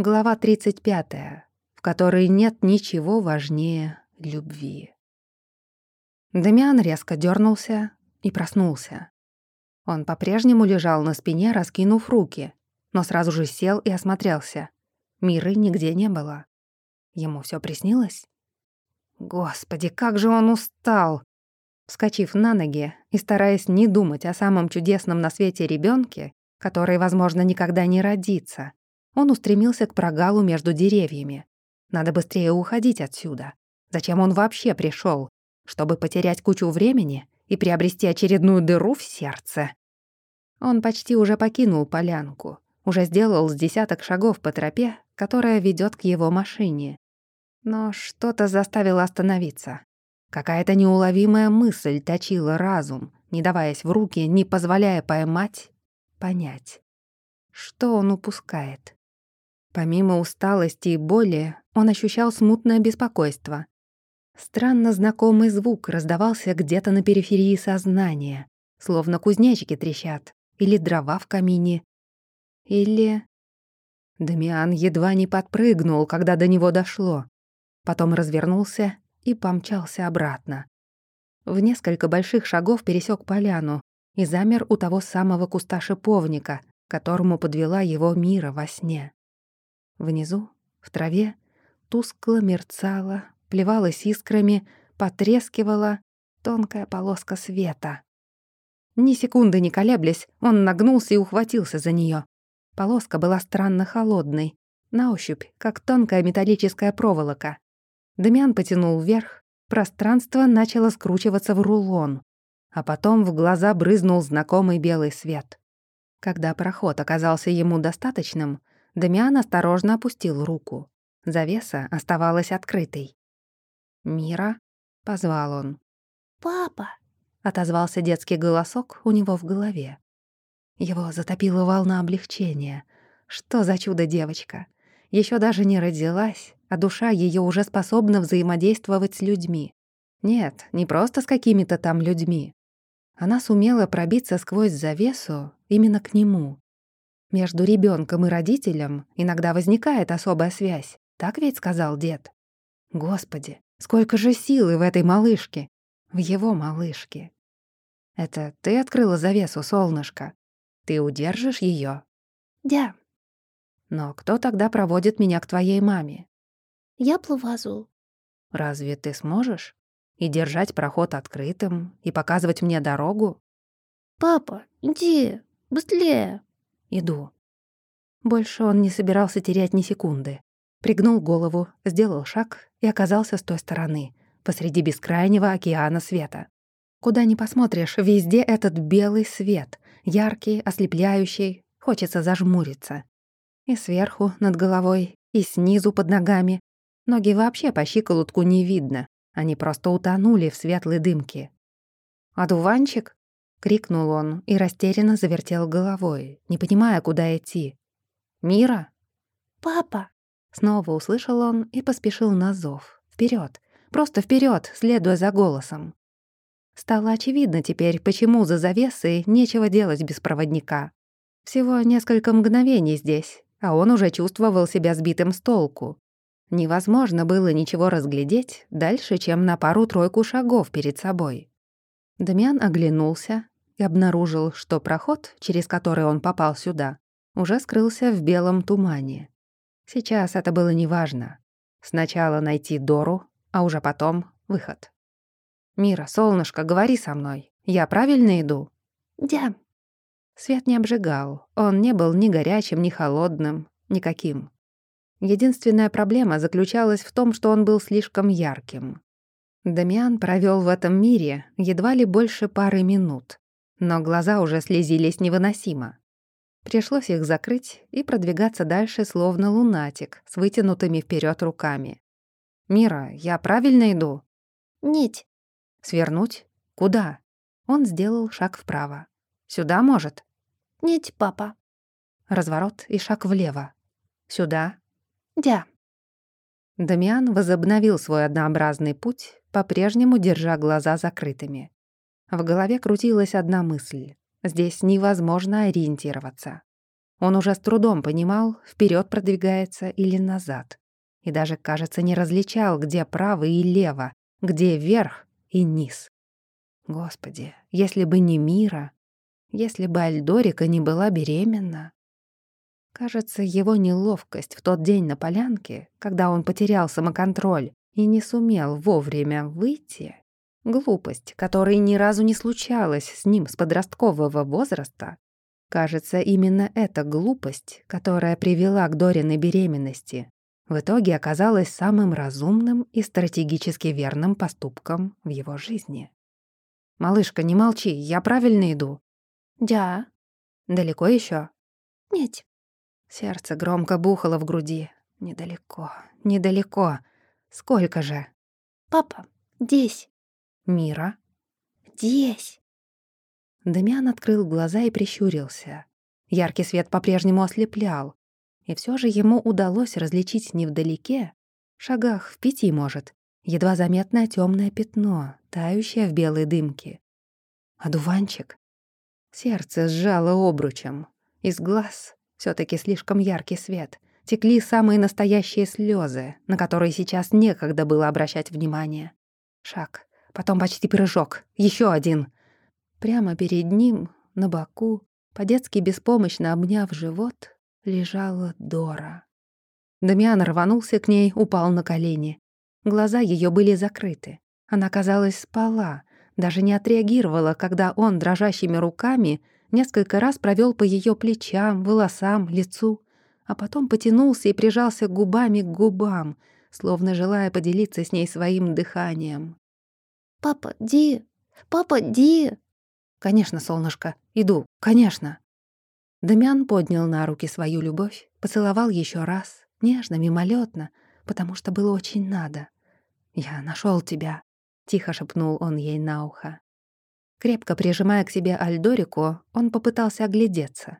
Глава 35, в которой нет ничего важнее любви. Дамиан резко дернулся и проснулся. Он по-прежнему лежал на спине, раскинув руки, но сразу же сел и осмотрелся. Миры нигде не было. Ему все приснилось? Господи, как же он устал! Вскочив на ноги и стараясь не думать о самом чудесном на свете ребенке, который, возможно, никогда не родится, он устремился к прогалу между деревьями. Надо быстрее уходить отсюда. Зачем он вообще пришел? Чтобы потерять кучу времени и приобрести очередную дыру в сердце? Он почти уже покинул полянку, уже сделал с десяток шагов по тропе, которая ведет к его машине. Но что-то заставило остановиться. Какая-то неуловимая мысль точила разум, не даваясь в руки, не позволяя поймать, понять. Что он упускает? Помимо усталости и боли, он ощущал смутное беспокойство. Странно знакомый звук раздавался где-то на периферии сознания, словно кузнечики трещат, или дрова в камине, или... Дамиан едва не подпрыгнул, когда до него дошло. Потом развернулся и помчался обратно. В несколько больших шагов пересек поляну и замер у того самого куста шиповника, которому подвела его мира во сне. Внизу, в траве, тускло мерцала, плевалась искрами, потрескивала тонкая полоска света. Ни секунды не колеблясь, он нагнулся и ухватился за нее. Полоска была странно холодной, на ощупь, как тонкая металлическая проволока. Дамиан потянул вверх, пространство начало скручиваться в рулон, а потом в глаза брызнул знакомый белый свет. Когда проход оказался ему достаточным, Дамиан осторожно опустил руку. Завеса оставалась открытой. «Мира?» — позвал он. «Папа!» — отозвался детский голосок у него в голове. Его затопила волна облегчения. Что за чудо-девочка? Еще даже не родилась, а душа ее уже способна взаимодействовать с людьми. Нет, не просто с какими-то там людьми. Она сумела пробиться сквозь завесу именно к нему, между ребенком и родителем иногда возникает особая связь, так ведь сказал дед. Господи, сколько же силы в этой малышке, в его малышке. Это ты открыла завесу, солнышко? Ты удержишь ее? Да. Но кто тогда проводит меня к твоей маме? Я плывазу. Разве ты сможешь? И держать проход открытым, и показывать мне дорогу? Папа, иди, быстрее. Иду. Больше он не собирался терять ни секунды. Пригнул голову, сделал шаг и оказался с той стороны, посреди бескрайнего океана света. Куда ни посмотришь, везде этот белый свет, яркий, ослепляющий, хочется зажмуриться. И сверху над головой, и снизу под ногами. Ноги вообще по щиколотку не видно, они просто утонули в светлой дымке. «Одуванчик?» — крикнул он и растерянно завертел головой, не понимая, куда идти. «Мира?» «Папа!» Снова услышал он и поспешил на зов. Вперед, просто вперед, следуя за голосом. Стало очевидно теперь, почему за завесой нечего делать без проводника. Всего несколько мгновений здесь, а он уже чувствовал себя сбитым с толку. Невозможно было ничего разглядеть дальше, чем на пару-тройку шагов перед собой. Дамиан оглянулся и обнаружил, что проход, через который он попал сюда, уже скрылся в белом тумане. Сейчас это было неважно. Сначала найти Дору, а уже потом выход. «Мира, солнышко, говори со мной. Я правильно иду?» «Да». Свет не обжигал. Он не был ни горячим, ни холодным, никаким. Единственная проблема заключалась в том, что он был слишком ярким. Дамиан провел в этом мире едва ли больше пары минут, но глаза уже слезились невыносимо. Пришлось их закрыть и продвигаться дальше, словно лунатик, с вытянутыми вперед руками. «Мира, я правильно иду?» «Нет». «Свернуть? Куда?» Он сделал шаг вправо. «Сюда, может?» «Нет, папа». Разворот и шаг влево. «Сюда?» «Да». Дамиан возобновил свой однообразный путь, по-прежнему держа глаза закрытыми. В голове крутилась одна мысль. Здесь невозможно ориентироваться. Он уже с трудом понимал, вперед продвигается или назад. И даже, кажется, не различал, где право и лево, где верх и низ. Господи, если бы не Мира, если бы Альдорика не была беременна. Кажется, его неловкость в тот день на полянке, когда он потерял самоконтроль и не сумел вовремя выйти, глупость, которая ни разу не случалась с ним с подросткового возраста, кажется, именно эта глупость, которая привела к Дориной беременности, в итоге оказалась самым разумным и стратегически верным поступком в его жизни. «Малышка, не молчи, я правильно иду?» «Да». «Далеко еще? «Нет». Сердце громко бухало в груди. «Недалеко, недалеко. Сколько же?» «Папа, здесь». «Мира?» «Здесь». Дамиан открыл глаза и прищурился. Яркий свет по-прежнему ослеплял. И все же ему удалось различить невдалеке, шагах в пяти, может, едва заметное темное пятно, тающее в белой дымке. Одуванчик. Сердце сжало обручем. Из глаз все таки слишком яркий свет. Текли самые настоящие слезы, на которые сейчас некогда было обращать внимание. Шаг, потом почти прыжок, еще один. Прямо перед ним, на боку, по-детски беспомощно обняв живот, лежала Дора. Дамиан рванулся к ней, упал на колени. Глаза ее были закрыты. Она, казалось, спала, даже не отреагировала, когда он дрожащими руками несколько раз провел по ее плечам, волосам, лицу, а потом потянулся и прижался губами к губам, словно желая поделиться с ней своим дыханием. «Папа, Ди! Папа, Ди!» «Конечно, солнышко, иду, конечно!» Дамиан поднял на руки свою любовь, поцеловал еще раз, нежно, мимолетно, потому что было очень надо. «Я нашел тебя», — тихо шепнул он ей на ухо. Крепко прижимая к себе Альдорику, он попытался оглядеться.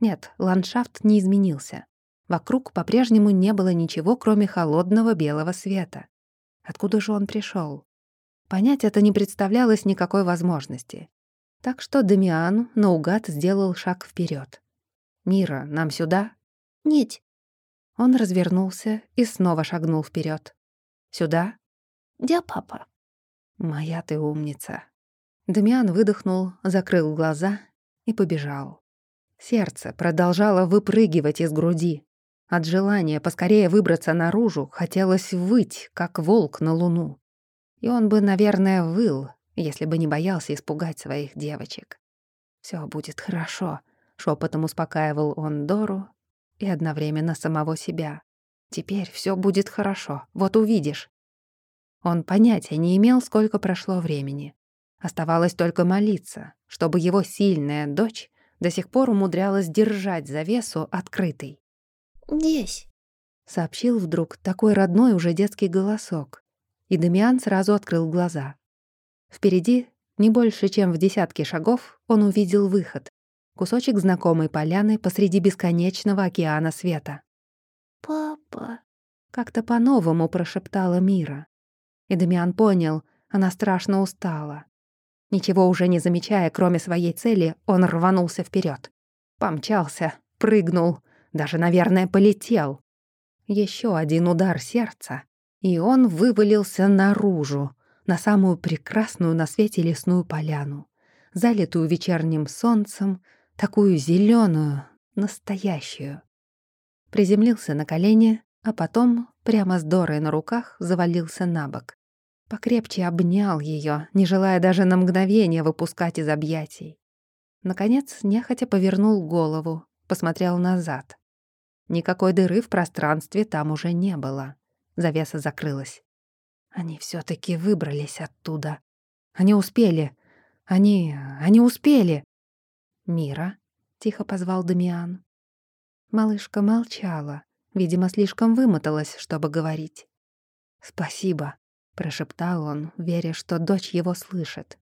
Нет, ландшафт не изменился. Вокруг по-прежнему не было ничего, кроме холодного белого света. Откуда же он пришел? Понять это не представлялось никакой возможности. Так что Дамиан наугад сделал шаг вперед. «Мира, нам сюда?» «Нет». Он развернулся и снова шагнул вперед. «Сюда?» «Да, папа». «Моя ты умница». Дамиан выдохнул, закрыл глаза и побежал. Сердце продолжало выпрыгивать из груди. От желания поскорее выбраться наружу хотелось выть, как волк на луну. И он бы, наверное, выл, если бы не боялся испугать своих девочек. Все будет хорошо», — шепотом успокаивал он Дору и одновременно самого себя. «Теперь все будет хорошо, вот увидишь». Он понятия не имел, сколько прошло времени. Оставалось только молиться, чтобы его сильная дочь до сих пор умудрялась держать завесу открытой. «Здесь», — сообщил вдруг такой родной уже детский голосок. И Дамиан сразу открыл глаза. Впереди, не больше, чем в десятке шагов, он увидел выход. Кусочек знакомой поляны посреди бесконечного океана света. «Папа», — как-то по-новому прошептала Мира. И Дамиан понял, она страшно устала. Ничего уже не замечая, кроме своей цели, он рванулся вперед, Помчался, прыгнул, даже, наверное, полетел. Еще один удар сердца, и он вывалился наружу, на самую прекрасную на свете лесную поляну, залитую вечерним солнцем, такую зеленую, настоящую. Приземлился на колени, а потом, прямо с Дорой на руках, завалился на бок. Покрепче обнял ее, не желая даже на мгновение выпускать из объятий. Наконец, нехотя повернул голову, посмотрел назад. Никакой дыры в пространстве там уже не было. Завеса закрылась. Они все таки выбрались оттуда. Они успели. Они... они успели. «Мира?» — тихо позвал Дамиан. Малышка молчала, видимо, слишком вымоталась, чтобы говорить. «Спасибо», — прошептал он, веря, что дочь его слышит.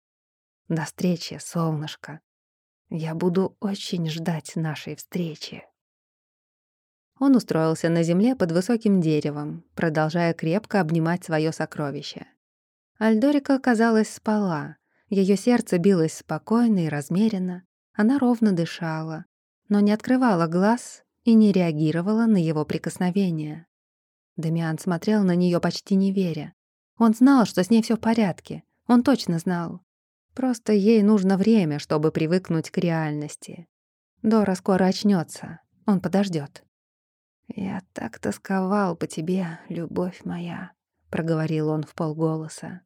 «До встречи, солнышко. Я буду очень ждать нашей встречи». Он устроился на земле под высоким деревом, продолжая крепко обнимать свое сокровище. Альдорика, казалось, спала. Ее сердце билось спокойно и размеренно. Она ровно дышала. но не открывала глаз и не реагировала на его прикосновение. Дамиан смотрел на нее почти не веря. Он знал, что с ней все в порядке. Он точно знал. Просто ей нужно время, чтобы привыкнуть к реальности. Дора скоро очнется. Он подождет. «Я так тосковал по тебе, любовь моя», — проговорил он в полголоса.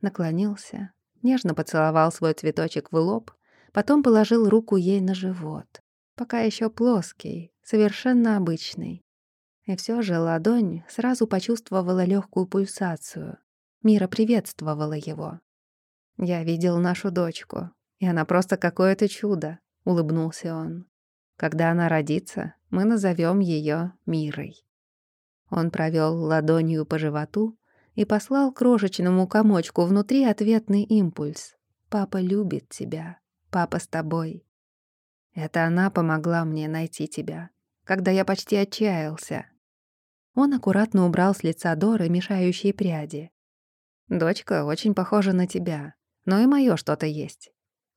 Наклонился, нежно поцеловал свой цветочек в лоб, потом положил руку ей на живот, пока еще плоский, совершенно обычный. И все же ладонь сразу почувствовала легкую пульсацию. Мира приветствовала его. «Я видел нашу дочку, и она просто какое-то чудо», — улыбнулся он. «Когда она родится, мы назовем ее Мирой». Он провел ладонью по животу и послал крошечному комочку внутри ответный импульс. «Папа любит тебя. Папа с тобой». Это она помогла мне найти тебя, когда я почти отчаялся. Он аккуратно убрал с лица Доры мешающие пряди. «Дочка очень похожа на тебя, но и моё что-то есть.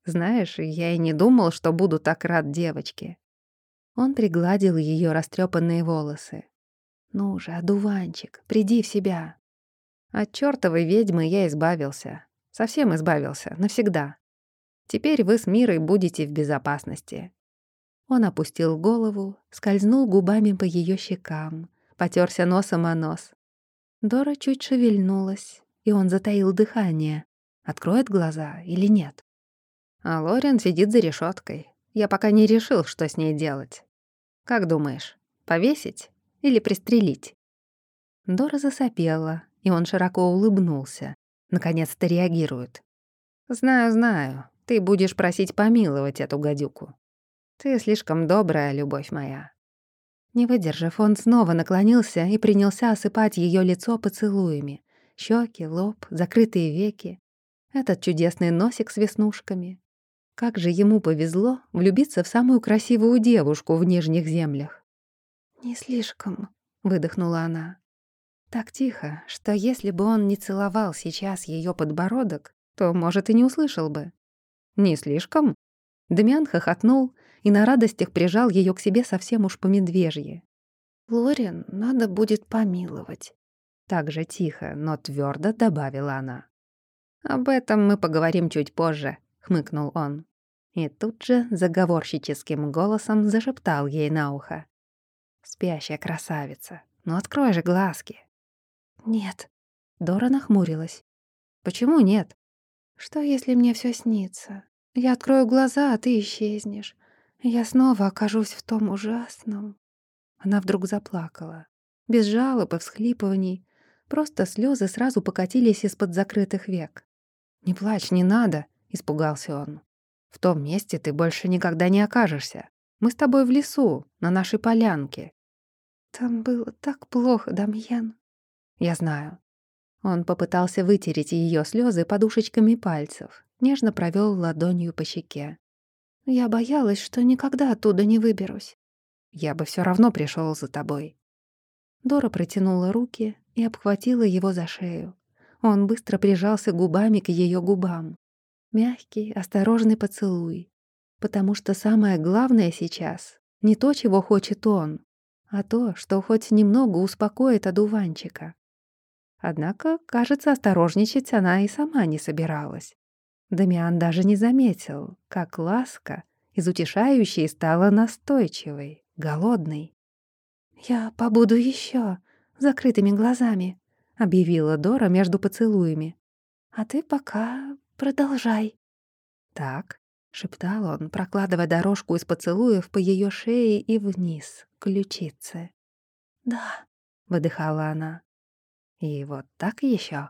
Знаешь, я и не думал, что буду так рад девочке». Он пригладил её растрёпанные волосы. «Ну же, одуванчик, приди в себя. От чёртовой ведьмы я избавился. Совсем избавился, навсегда. Теперь вы с Мирой будете в безопасности». Он опустил голову, скользнул губами по её щекам, потёрся носом о нос. Дора чуть шевельнулась, и он затаил дыхание. Откроет глаза или нет? А Лорен сидит за решёткой. Я пока не решил, что с ней делать. Как думаешь, повесить или пристрелить?» Дора засопела, и он широко улыбнулся. Наконец-то реагирует. «Знаю, знаю, ты будешь просить помиловать эту гадюку. Ты слишком добрая, любовь моя». Не выдержав, он снова наклонился и принялся осыпать ее лицо поцелуями. Щеки, лоб, закрытые веки. Этот чудесный носик с веснушками. Как же ему повезло влюбиться в самую красивую девушку в Нижних землях. «Не слишком», — выдохнула она. Так тихо, что если бы он не целовал сейчас ее подбородок, то, может, и не услышал бы. «Не слишком?» Дамиан хохотнул и на радостях прижал ее к себе совсем уж по-медвежье. «Лорин надо будет помиловать», — так же тихо, но твердо добавила она. «Об этом мы поговорим чуть позже», — хмыкнул он. И тут же заговорщическим голосом зашептал ей на ухо. «Спящая красавица, ну открой же глазки». «Нет». Дора нахмурилась. «Почему нет?» «Что, если мне все снится? Я открою глаза, а ты исчезнешь. Я снова окажусь в том ужасном...» Она вдруг заплакала. Без жалоб и всхлипываний. Просто слезы сразу покатились из-под закрытых век. «Не плачь, не надо», — испугался он. «В том месте ты больше никогда не окажешься. Мы с тобой в лесу, на нашей полянке». «Там было так плохо, Дамьян», я знаю. Он попытался вытереть ее слезы подушечками пальцев, нежно провел ладонью по щеке. Я боялась, что никогда оттуда не выберусь. Я бы все равно пришел за тобой. Дора протянула руки и обхватила его за шею. Он быстро прижался губами к ее губам. Мягкий, осторожный поцелуй. Потому что самое главное сейчас — не то, чего хочет он, а то, что хоть немного успокоит одуванчика. Однако, кажется, осторожничать она и сама не собиралась. Дамиан даже не заметил, как ласка из утешающей стала настойчивой, голодной. «Я побуду еще закрытыми глазами», — объявила Дора между поцелуями. «А ты пока продолжай». «Так», — шептал он, прокладывая дорожку из поцелуев по ее шее и вниз, к ключице. «Да», — выдыхала она. И вот так еще.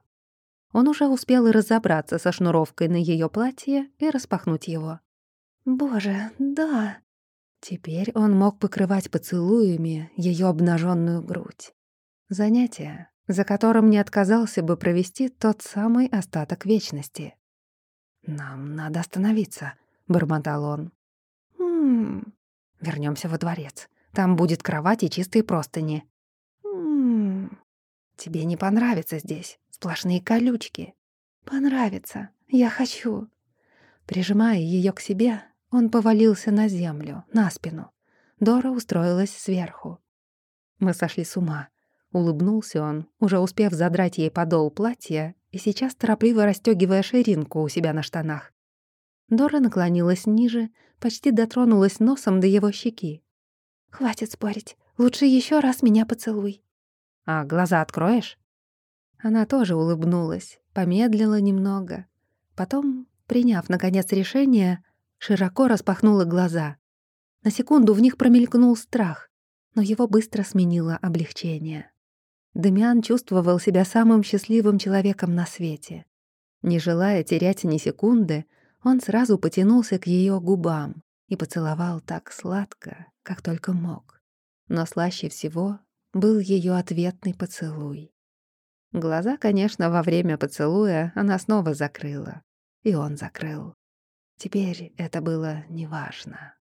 Он уже успел и разобраться со шнуровкой на ее платье и распахнуть его. «Боже, да!» Теперь он мог покрывать поцелуями ее обнаженную грудь. Занятие, за которым не отказался бы провести тот самый остаток вечности. «Нам надо остановиться», — бормотал он. «Ммм...» Вернемся во дворец. Там будет кровать и чистые простыни. «Ммм...» Тебе не понравится здесь. Сплошные колючки. Понравится. Я хочу. Прижимая ее к себе, Он повалился на землю, на спину. Дора устроилась сверху. Мы сошли с ума. Улыбнулся он, уже успев задрать ей подол платья и сейчас торопливо расстёгивая ширинку у себя на штанах. Дора наклонилась ниже, почти дотронулась носом до его щеки. «Хватит спорить. Лучше еще раз меня поцелуй». «А глаза откроешь?» Она тоже улыбнулась, помедлила немного. Потом, приняв, наконец, решение, широко распахнула глаза. На секунду в них промелькнул страх, но его быстро сменило облегчение. Демиан чувствовал себя самым счастливым человеком на свете. Не желая терять ни секунды, он сразу потянулся к ее губам и поцеловал так сладко, как только мог. Но слаще всего был ее ответный поцелуй. Глаза, конечно, во время поцелуя она снова закрыла. И он закрыл. Теперь это было неважно.